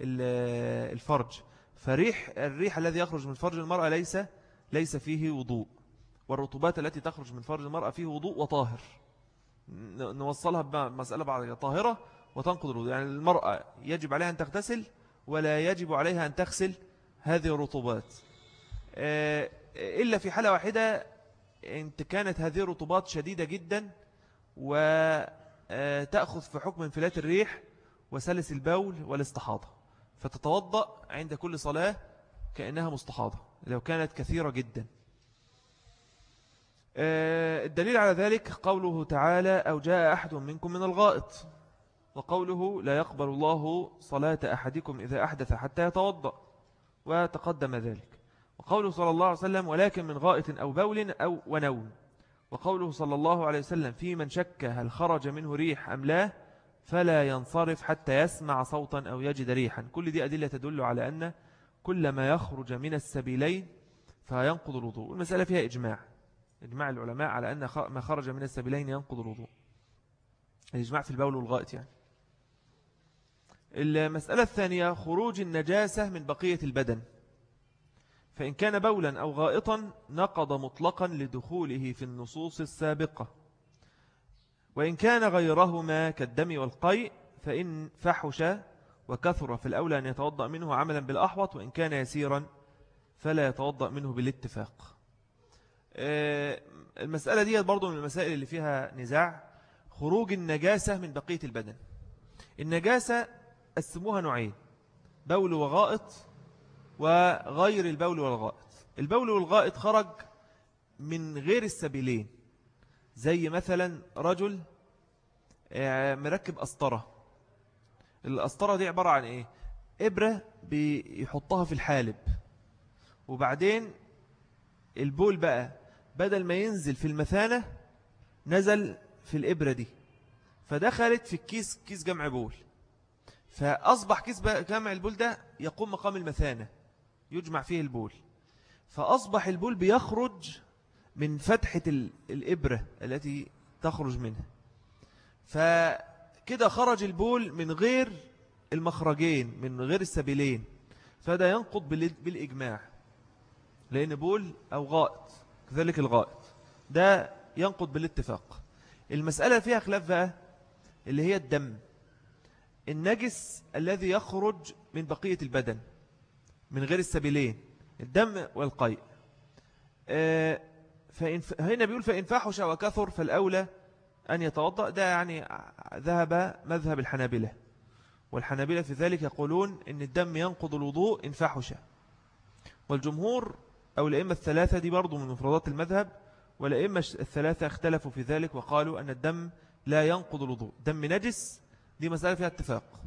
الفرج. فريح الريح الذي يخرج من فرج المرأة ليس ليس فيه وضوء. والرطوبات التي تخرج من فرج المرأة فيه وضوء وطاهر. نوصلها بمسألة بعد طاهرة. وتنقض الوضوء. يعني المرأة يجب عليها أن تغتسل ولا يجب عليها أن تغسل هذه الرطوبات. آه، إلا في حالة واحدة انت كانت هذه الرطوبات شديدة جدا وتأخذ في حكم انفلات الريح وسلس البول والاستحاضة. فتتوضأ عند كل صلاة كأنها مستحاضة لو كانت كثيرة جدا. آه، الدليل على ذلك قوله تعالى أو جاء أحد منكم من الغائط. وقوله لا يقبل الله صلاة أحدكم إذا أحدث حتى يتوضأ وتقدم ذلك. وقوله صلى الله عليه وسلم ولكن من غائط أو بول أو ونوم. وقوله صلى الله عليه وسلم في من شك هل خرج منه ريح أم لا فلا ينصرف حتى يسمع صوتا أو يجد ريحا. كل دي أدلة تدل على أن كل ما يخرج من السبيلين فينقض الوضوء. المسألة فيها إجماع. إجماع العلماء على أن ما خرج من السبيلين ينقض الوضوء. الإجماع في البول والغائط يعني. المسألة الثانية خروج النجاسة من بقية البدن. فإن كان بولا أو غائطا نقض مطلقا لدخوله في النصوص السابقة. وإن كان غيرهما كالدم والقيء فإن فحش وكثر في الأولى أن يتوضأ منه عملا بالأحوط وإن كان يسيرا فلا يتوضأ منه بالاتفاق. آه، المسألة دي برضو من المسائل اللي فيها نزاع. خروج النجاسة من بقية البدن. النجاسة قسموها نوعين بول وغائط وغير البول والغائط. البول والغائط خرج من غير السبيلين زي مثلا رجل آه، مركب أسطرة الأسطرة دي عبارة عن إيه؟ إبرة بيحطها في الحالب. وبعدين البول بقى بدل ما ينزل في المثانة نزل في الإبرة دي. فدخلت في الكيس كيس جمع بول. فأصبح كيس جمع البول ده يقوم مقام المثانة يجمع فيه البول. فأصبح البول بيخرج من فتحة الإبرة التي تخرج منها. فكده خرج البول من غير المخرجين من غير السبيلين. فده ينقض بالإجماع لأن بول أو غائط كذلك الغائط. ده ينقض بالاتفاق. المسألة فيها خلاف بقى اللي هي الدم. النجس الذي يخرج من بقية البدن من غير السبيلين الدم والقيء آه، فإن هنا بيقول فإن فحش وكثر فالأولى أن يتوضأ. ده يعني ذهب مذهب الحنابلة. والحنابلة في ذلك يقولون إن الدم ينقض الوضوء إن فحش. والجمهور أو الأئمة الثلاثة دي برضو من مفردات المذهب والأئمة الثلاثة اختلفوا في ذلك وقالوا أن الدم لا ينقض الوضوء. دم نجس دي مسألة فيها اتفاق.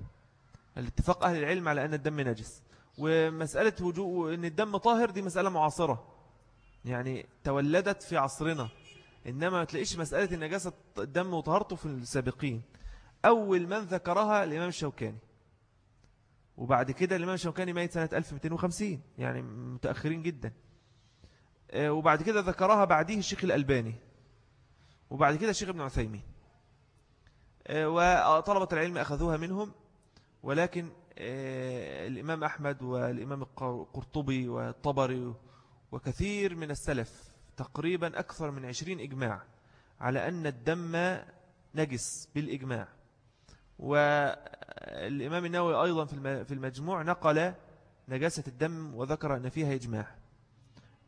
الاتفاق أهل العلم على أن الدم نجس. ومسألة وجوء أن الدم طاهر دي مسألة معاصرة. يعني تولدت في عصرنا. إنما ما تلاقيش مسألة النجاسة الدم وطهرته في السابقين. أول من ذكرها الإمام الشوكاني. وبعد كده الإمام الشوكاني ميت سنة 1250 يعني متأخرين جدا. آه، وبعد كده ذكرها بعديه الشيخ الألباني. وبعد كده الشيخ ابن عثيمين. وطلبة العلم أخذوها منهم ولكن آه، الإمام أحمد والإمام القرطبي والطبري وكثير من السلف تقريبا أكثر من عشرين إجماع على أن الدم نجس بالإجماع. والإمام النووي أيضا في المجموع نقل نجاسة الدم وذكر أن فيها إجماع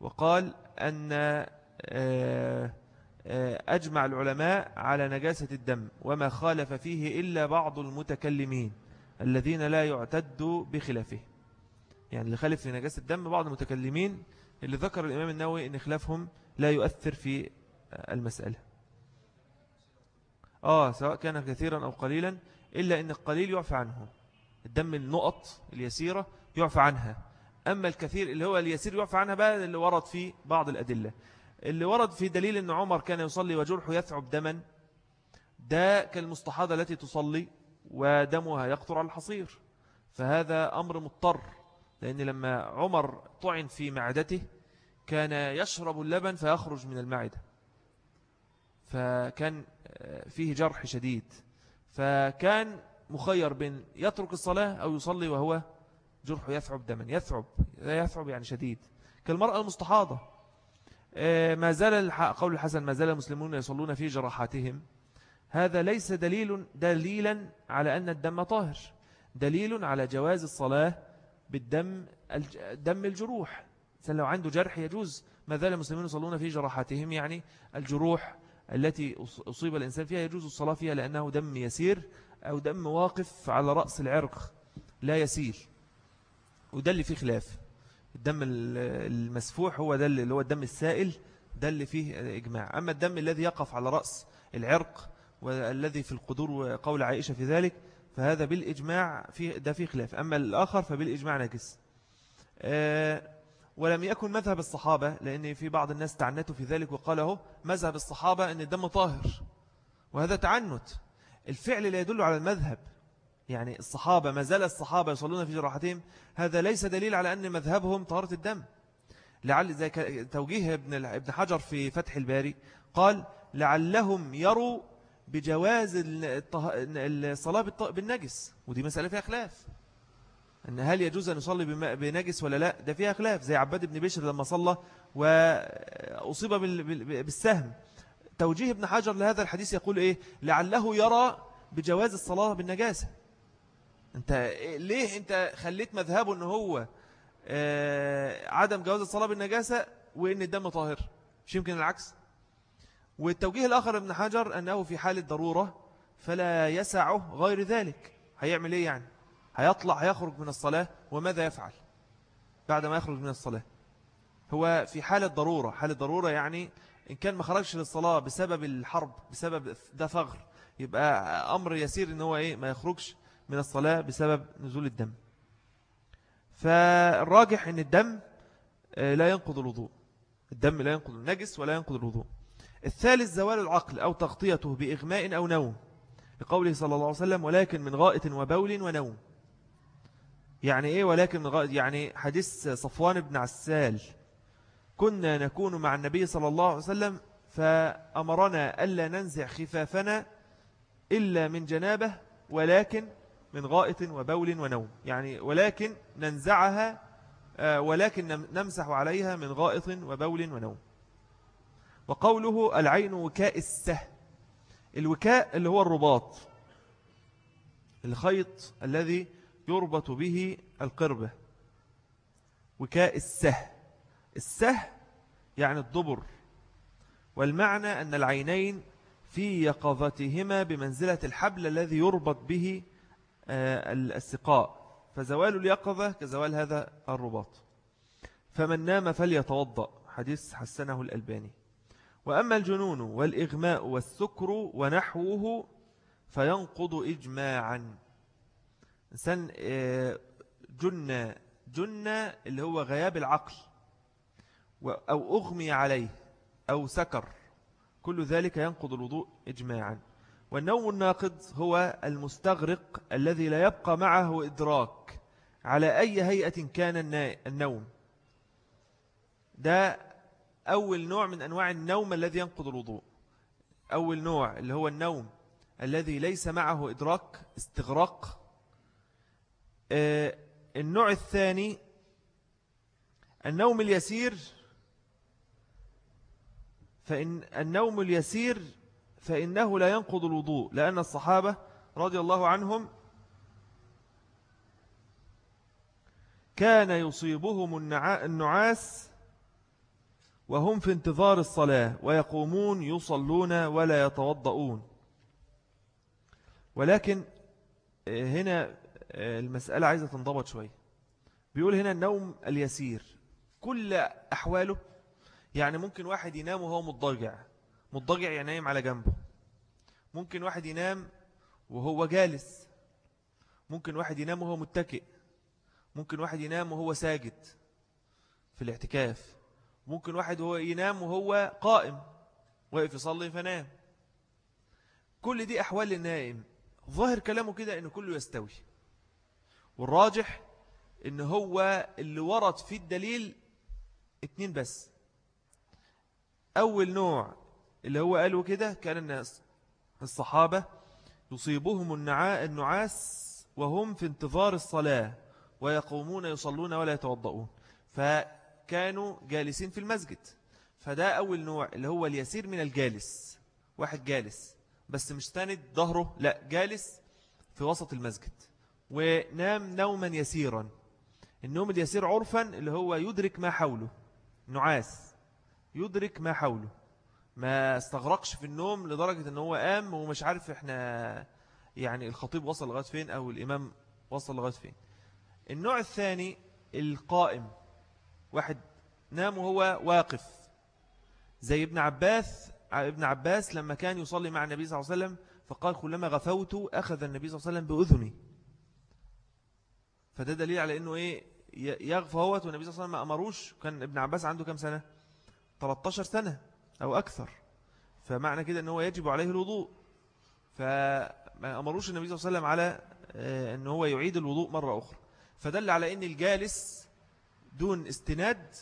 وقال أن آه، آه، أجمع العلماء على نجاسة الدم وما خالف فيه إلا بعض المتكلمين الذين لا يعتد بخلافه. يعني اللي خالف في نجاسة الدم بعض المتكلمين اللي ذكر الإمام النووي أن خلافهم لا يؤثر في المسألة. آه سواء كان كثيرا أو قليلا إلا أن القليل يعفى عنه. الدم النقط اليسيرة يعفى عنها. أما الكثير اللي هو اليسير يعفى عنها بقى اللي ورد فيه بعض الأدلة. اللي ورد في دليل أن عمر كان يصلي وجرحه يثعب دما ده كالمستحاضة التي تصلي ودمها يقطر على الحصير. فهذا أمر مضطر لأن لما عمر طعن في معدته كان يشرب اللبن فيخرج من المعدة فكان فيه جرح شديد. فكان مخير بين يترك الصلاة أو يصلي وهو جرحه يثعب دما يثعب يثعب يعني شديد. كالمرأة المستحاضة آه، ما زال قول الحسن ما زال المسلمون يصلون في جراحاتهم. هذا ليس دليل دليلا على أن الدم طاهر. دليل على جواز الصلاة بالدم دم الجروح. لو عنده جرح يجوز. ما زال المسلمون يصلون في جراحاتهم يعني الجروح التي أصيب الإنسان فيها يجوز الصلاة فيها لأنه دم يسير أو دم واقف على رأس العرق لا يسيل وده اللي فيه خلاف. الدم المسفوح هو ده اللي هو الدم السائل ده اللي فيه إجماع. أما الدم الذي يقف على رأس العرق والذي في القدور وقول عائشة في ذلك فهذا بالإجماع فيه ده فيه خلاف. أما الآخر فبالإجماع نجس آه، ولم يكن مذهب الصحابة لأن في بعض الناس تعنتوا في ذلك وقاله مذهب الصحابة أن الدم طاهر وهذا تعنت. الفعل لا يدل على المذهب. يعني الصحابة ما زال الصحابة يصلون في جراحتهم. هذا ليس دليل على أن مذهبهم طهارة الدم. لعل زي توجيه ابن ابن حجر في فتح الباري قال لعلهم يروا بجواز الصلاة بالنجس. ودي مسألة فيها خلاف. أن هل يجوز أن يصلي بنجس ولا لا؟ ده فيها خلاف. زي عباد بن بشر لما صلى وأصيب بالسهم. توجيه ابن حجر لهذا الحديث يقول إيه؟ لعله يرى بجواز الصلاة بالنجاسة. انت ليه انت خليت مذهبه ان هو آه، عدم جواز الصلاة بالنجاسة وإن الدم طاهر؟ مش يمكن العكس؟ والتوجيه الآخر ابن حجر أنه في حال الضرورة فلا يسعه غير ذلك. هيعمل إيه يعني؟ هيطلع هيخرج من الصلاة وماذا يفعل بعد ما يخرج من الصلاة؟ هو في حالة ضرورة حالة ضرورة يعني إن كان ما خرجش للصلاة بسبب الحرب بسبب ده ثغر يبقى أمر يسير إن هو إيه ما يخرجش. من الصلاة بسبب نزول الدم. فالراجح إن الدم آه، لا ينقض الوضوء. الدم لا ينقض النجس ولا ينقض الوضوء. الثالث زوال العقل أو تغطيته بإغماء أو نوم. لقوله صلى الله عليه وسلم ولكن من غائط وبول ونوم. يعني إيه ولكن من غائط يعني حديث صفوان بن عسال. كنا نكون مع النبي صلى الله عليه وسلم فأمرنا ألا ننزع خفافنا إلا من جنابه ولكن من غائط وبول ونوم. يعني ولكن ننزعها آه، ولكن نمسح عليها من غائط وبول ونوم. وقوله العين وكاء السه. الوكاء اللي هو الرباط. الخيط الذي يربط به القربة. وكاء السه. السه يعني الضبر والمعنى أن العينين في يقظتهما بمنزلة الحبل الذي يربط به السقاء. فزوال اليقظة كزوال هذا الرباط. فمن نام فليتوضأ. حديث حسنه الألباني. وأما الجنون والإغماء والسكر ونحوه فينقض إجماعا. إنسان آه، جنة جنة اللي هو غياب العقل أو أغمي عليه أو سكر. كل ذلك ينقض الوضوء إجماعا. والنوم الناقض هو المستغرق الذي لا يبقى معه إدراك على أي هيئة كان النوم. ده أول نوع من أنواع النوم الذي ينقض الوضوء. أول نوع اللي هو النوم الذي ليس معه إدراك استغراق. آه، النوع الثاني النوم اليسير. فإن النوم اليسير فإنه لا ينقض الوضوء لأن الصحابة رضي الله عنهم كان يصيبهم النعاس وهم في انتظار الصلاة ويقومون يصلون ولا يتوضؤون. ولكن آه، هنا آه، المسألة عايزة تنضبط شوي بيقول هنا النوم اليسير كل أحواله يعني ممكن واحد ينام وهو مضجع مضجع ينام يعني على جنبه. ممكن واحد ينام وهو جالس. ممكن واحد ينام وهو متكئ. ممكن واحد ينام وهو ساجد في الاعتكاف. ممكن واحد هو ينام وهو قائم واقف يصلي فنام. كل دي أحوال النائم. ظاهر كلامه كده أنه كله يستوي. والراجح أن هو اللي ورد في الدليل اتنين بس. أول نوع اللي هو قالوا كده كان الناس الصحابة يصيبهم النعاس وهم في انتظار الصلاة ويقومون يصلون ولا يتوضؤون. فكانوا جالسين في المسجد. فده أول نوع اللي هو اليسير من الجالس. واحد جالس بس مش ساند ظهره لا جالس في وسط المسجد. ونام نوما يسيرا. النوم اليسير عرفا اللي هو يدرك ما حوله. نعاس. يدرك ما حوله. ما استغرقش في النوم لدرجة إن هو قام ومش عارف إحنا يعني الخطيب وصل لغاية فين أو الإمام وصل لغاية فين. النوع الثاني القائم. واحد نام وهو واقف. زي ابن عباس ابن عباس لما كان يصلي مع النبي صلى الله عليه وسلم فقال كلما غفوت أخذ النبي صلى الله عليه وسلم بأذني. فده دليل على أنه إيه يغفى هوت والنبي صلى الله عليه وسلم ما أمروش. كان ابن عباس عنده كم سنة؟ 13 سنة. أو أكثر. فمعنى كده أنه يجب عليه الوضوء. فما أمروش النبي صلى الله عليه وسلم على آه، أنه هو يعيد الوضوء مرة أخرى. فدل على أن الجالس دون استناد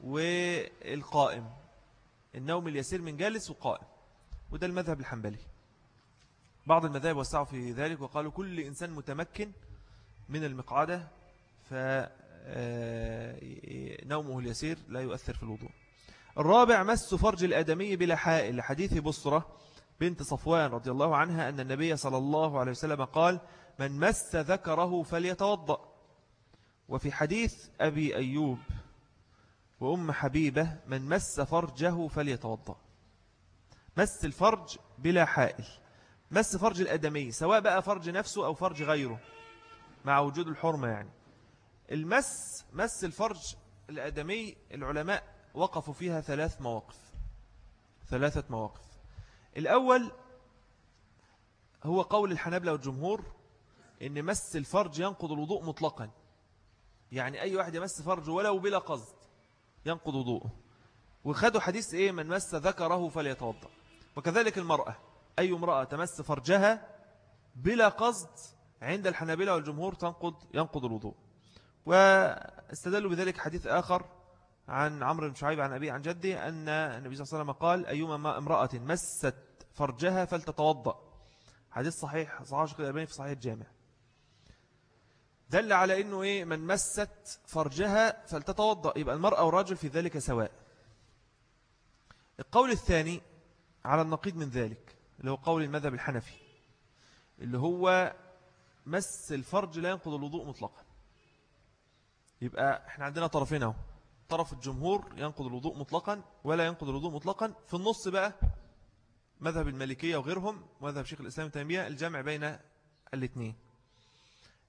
والقائم. النوم اليسير من جالس وقائم. وده المذهب الحنبلي. بعض المذاهب وسعوا في ذلك وقالوا كل إنسان متمكن من المقعدة فنومه آه، اليسير لا يؤثر في الوضوء. الرابع مس فرج الآدمي بلا حائل لحديث بصرة بنت صفوان رضي الله عنها أن النبي صلى الله عليه وسلم قال من مس ذكره فليتوضأ وفي حديث أبي أيوب وأم حبيبة من مس فرجه فليتوضأ مس الفرج بلا حائل مس فرج الأدمي سواء بقى فرج نفسه أو فرج غيره مع وجود الحرمة يعني. المس مس الفرج الآدمي العلماء وقفوا فيها ثلاث مواقف. ثلاثة مواقف. الأول هو قول الحنابلة والجمهور إن مس الفرج ينقض الوضوء مطلقا. يعني أي واحد يمس فرجه ولو بلا قصد ينقض وضوءه. وخدوا حديث إيه؟ من مس ذكره فليتوضأ. وكذلك المرأة. أي امرأة تمس فرجها بلا قصد عند الحنابلة والجمهور تنقض ينقض الوضوء. واستدلوا بذلك حديث آخر عن عمرو بن شعيب عن أبي عن جدي أن النبي صلى الله عليه وسلم قال أيما امرأة مست فرجها فلتتوضأ. حديث صحيح صحيح شيخ الألباني في صحيح الجامع. دل على أنه إيه من مست فرجها فلتتوضأ. يبقى المرأة والرجل في ذلك سواء. القول الثاني على النقيض من ذلك اللي هو قول المذهب الحنفي اللي هو مس الفرج لا ينقض الوضوء مطلقا. يبقى إحنا عندنا طرفين أهو. طرف الجمهور ينقض الوضوء مطلقا ولا ينقض الوضوء مطلقا. في النص بقى مذهب المالكية وغيرهم مذهب شيخ الإسلام التنمية الجمع بين الاثنين.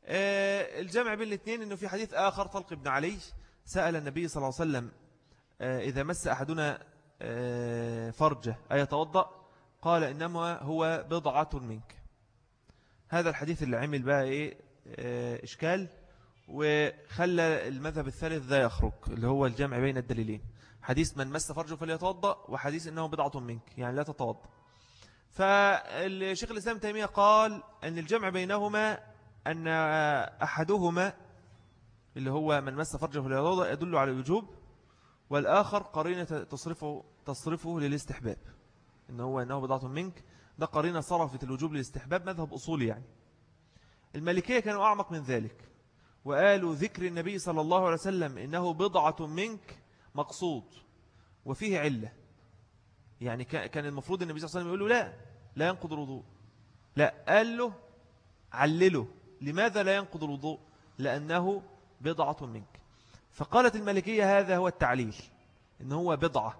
آه، الجمع بين الاثنين أنه في حديث آخر طلق بن علي سأل النبي صلى الله عليه وسلم آه، إذا مس أحدنا آه، فرجة أيتوضأ؟ قال إنما هو بضعة منك. هذا الحديث اللي عمل بقى إيه؟ إشكال. وخلى المذهب الثالث ذا يخرج اللي هو الجمع بين الدليلين. حديث من مس فرجه فليتوضأ وحديث إنه بضعة منك يعني لا تتوضأ. فالشيخ الإسلام تيمية قال أن الجمع بينهما أن أحدهما اللي هو من مس فرجه فليتوضأ يدل على الوجوب والآخر قرينة تصرفه, تصرفه للاستحباب. إن هو أنه بضعة منك. ده قرينة صرفت الوجوب للاستحباب مذهب أصولي يعني. المالكية كانوا أعمق من ذلك. وقالوا ذكر النبي صلى الله عليه وسلم إنه بضعة منك مقصود وفيه علة. يعني كان المفروض النبي صلى الله عليه وسلم يقول له لا لا ينقض الوضوء. لا قال له علله. لماذا لا ينقض الوضوء؟ لأنه بضعة منك. فقالت الملكية هذا هو التعليل إن هو بضعة.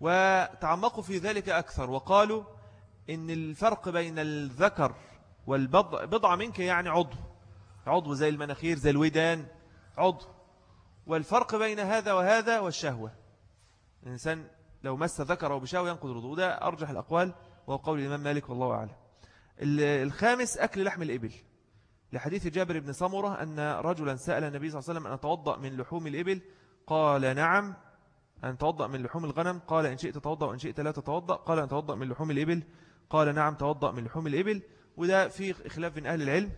وتعمقوا في ذلك أكثر وقالوا إن الفرق بين الذكر والبضع بضعة منك يعني عضو. عضو زي المناخير زي الودان عضو. والفرق بين هذا وهذا والشهوة الإنسان لو مس ذكره بشهوة ينقض الوضوء ده أرجح الأقوال وهو قول الإمام مالك والله أعلم. الخامس أكل لحم الإبل. لحديث جابر بن سمرة أن رجلا سأل النبي صلى الله عليه وسلم أن أتوضأ من لحوم الإبل؟ قال نعم. أن توضأ من لحوم الغنم؟ قال إن شئت توضأ وإن شئت لا تتوضأ. قال أن توضأ من لحوم الإبل؟ قال نعم توضأ من لحوم الإبل. وده في خلاف بين أهل العلم.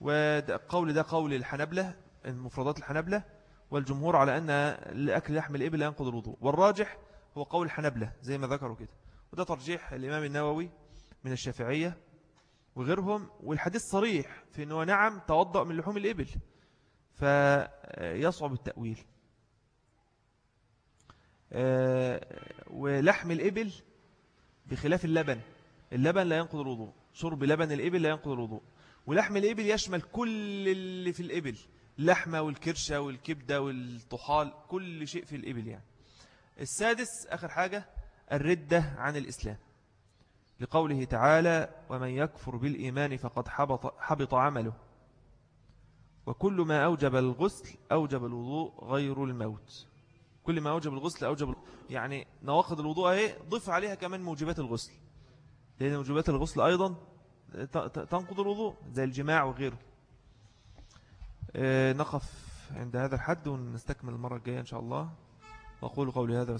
وقول ده قول الحنبلة المفردات الحنبلة والجمهور على أن لأكل لحم الإبل ينقض الوضوء. والراجح هو قول الحنبلة زي ما ذكروا كده. وده ترجيح الإمام النووي من الشافعية وغيرهم. والحديث صريح في أنه نعم توضأ من لحوم الإبل فيصعب التأويل. آه، ولحم الإبل بخلاف اللبن. اللبن لا ينقض الوضوء. شرب لبن الإبل لا ينقض الوضوء. ولحم الإبل يشمل كل اللي في الإبل. اللحمة والكرشة والكبدة والطحال كل شيء في الإبل يعني. السادس آخر حاجة الردة عن الإسلام. لقوله تعالى ومن يكفر بالإيمان فقد حبط, حبط عمله. وكل ما أوجب الغسل أوجب الوضوء غير الموت. كل ما أوجب الغسل أوجب يعني نواقض الوضوء أهي ضف عليها كمان موجبات الغسل. لأن موجبات الغسل أيضا تنقض الوضوء زي الجماع وغيره. آه، نقف عند هذا الحد ونستكمل المرة الجاية إن شاء الله. وأقول قولي هذا